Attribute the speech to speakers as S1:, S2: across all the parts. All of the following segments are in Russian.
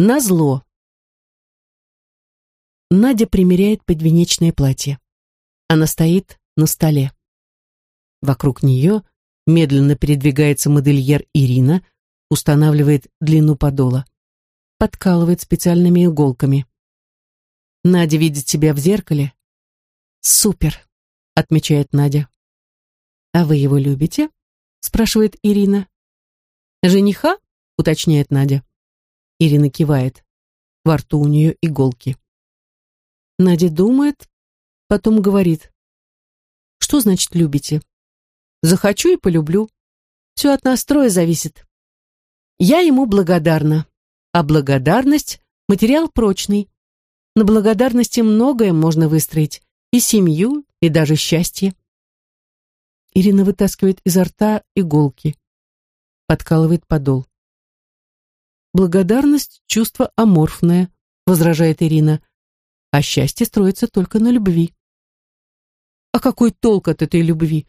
S1: Назло. Надя примеряет подвенечное платье. Она стоит на столе. Вокруг нее медленно передвигается модельер Ирина, устанавливает длину подола. Подкалывает специальными иголками. Надя видит себя в зеркале. «Супер», — отмечает Надя. «А вы его любите?» — спрашивает Ирина. «Жениха?» — уточняет Надя. Ирина кивает. Во рту у нее иголки. Надя думает, потом говорит. Что значит любите? Захочу и полюблю. Все от настроя зависит. Я ему благодарна. А благодарность — материал прочный. На благодарности многое можно выстроить. И семью, и даже счастье. Ирина вытаскивает изо рта иголки. Подкалывает подол. Благодарность — чувство аморфное, возражает Ирина а счастье строится только на любви. А какой толк от этой любви?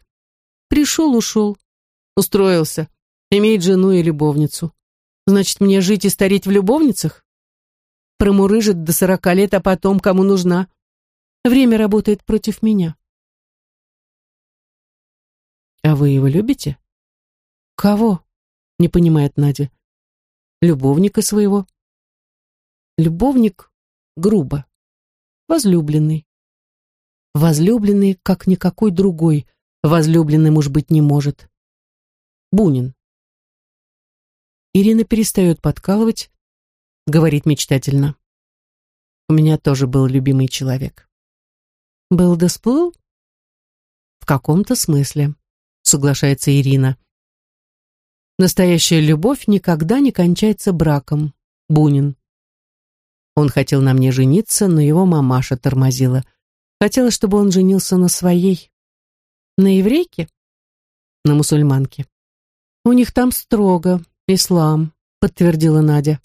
S1: Пришел, ушел, устроился, имеет жену и любовницу. Значит, мне жить и стареть в любовницах? Промурыжит до сорока лет, а потом кому нужна? Время работает против меня. А вы его любите? Кого? Не понимает Надя. Любовника своего. Любовник грубо возлюбленный. Возлюбленный, как никакой другой, возлюбленный уж быть не может. Бунин. Ирина перестает подкалывать, говорит мечтательно. У меня тоже был любимый человек. Был да? В каком-то смысле, соглашается Ирина. Настоящая любовь никогда не кончается браком. Бунин. Он хотел на мне жениться, но его мамаша тормозила. Хотела, чтобы он женился на своей. На еврейке? На мусульманке. У них там строго, ислам, подтвердила Надя.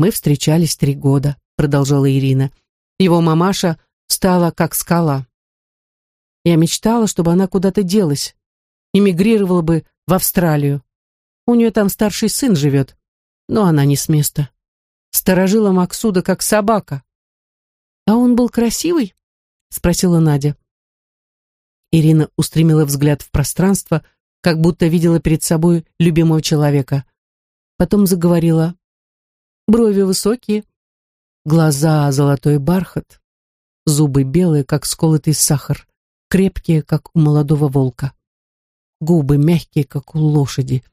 S1: Мы встречались три года, продолжала Ирина. Его мамаша стала как скала. Я мечтала, чтобы она куда-то делась, эмигрировала бы в Австралию. У нее там старший сын живет, но она не с места сторожила Максуда как собака. «А он был красивый?» — спросила Надя. Ирина устремила взгляд в пространство, как будто видела перед собой любимого человека. Потом заговорила. Брови высокие, глаза золотой бархат, зубы белые, как сколотый сахар, крепкие, как у молодого волка. Губы мягкие, как у лошади.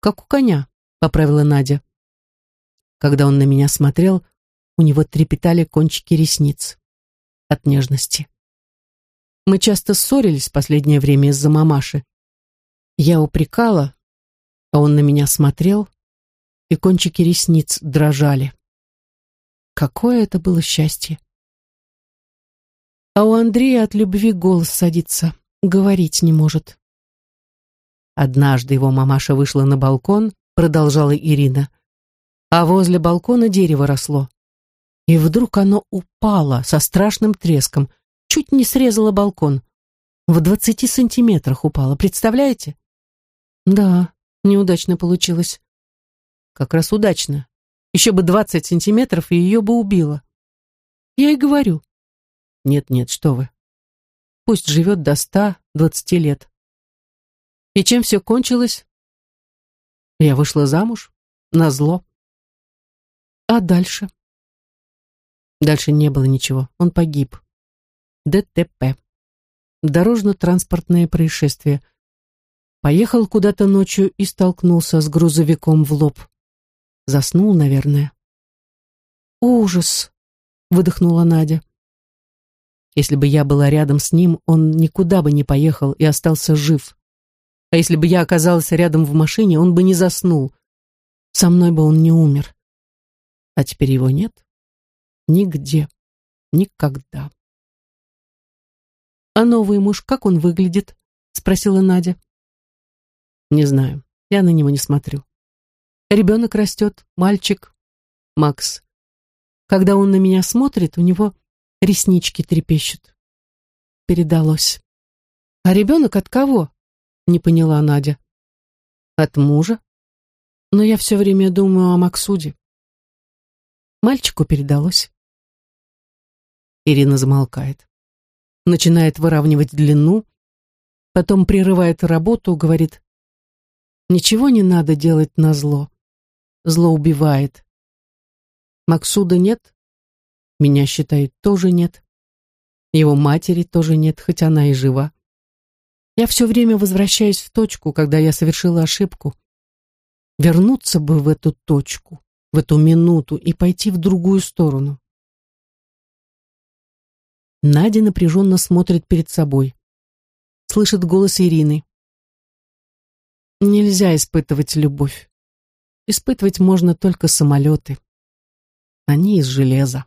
S1: «Как у коня», — поправила Надя. Когда он на меня смотрел, у него трепетали кончики ресниц от нежности. Мы часто ссорились в последнее время из-за мамаши. Я упрекала, а он на меня смотрел, и кончики ресниц дрожали. Какое это было счастье! А у Андрея от любви голос садится, говорить не может. Однажды его мамаша вышла на балкон, продолжала Ирина, а возле балкона дерево росло. И вдруг оно упало со страшным треском, чуть не срезало балкон. В двадцати сантиметрах упало, представляете? Да, неудачно получилось. Как раз удачно. Еще бы двадцать сантиметров, и ее бы убило. Я и говорю. Нет-нет, что вы. Пусть живет до ста, двадцати лет. И чем все кончилось? Я вышла замуж, на зло. А дальше? Дальше не было ничего. Он погиб. ДТП. Дорожно-транспортное происшествие. Поехал куда-то ночью и столкнулся с грузовиком в лоб. Заснул, наверное. «Ужас!» — выдохнула Надя. Если бы я была рядом с ним, он никуда бы не поехал и остался жив. А если бы я оказалась рядом в машине, он бы не заснул. Со мной бы он не умер. А теперь его нет? Нигде. Никогда. «А новый муж, как он выглядит?» — спросила Надя. «Не знаю. Я на него не смотрю. Ребенок растет, мальчик, Макс. Когда он на меня смотрит, у него реснички трепещут. Передалось. А ребенок от кого? Не поняла Надя. От мужа. Но я все время думаю о Максуде. Мальчику передалось. Ирина замолкает. Начинает выравнивать длину, потом прерывает работу, говорит, «Ничего не надо делать на зло. Зло убивает. Максуда нет, меня, считают, тоже нет. Его матери тоже нет, хоть она и жива. Я все время возвращаюсь в точку, когда я совершила ошибку. Вернуться бы в эту точку, в эту минуту и пойти в другую сторону. Надя напряженно смотрит перед собой. Слышит голос Ирины. Нельзя испытывать любовь. Испытывать можно только самолеты. Они из железа.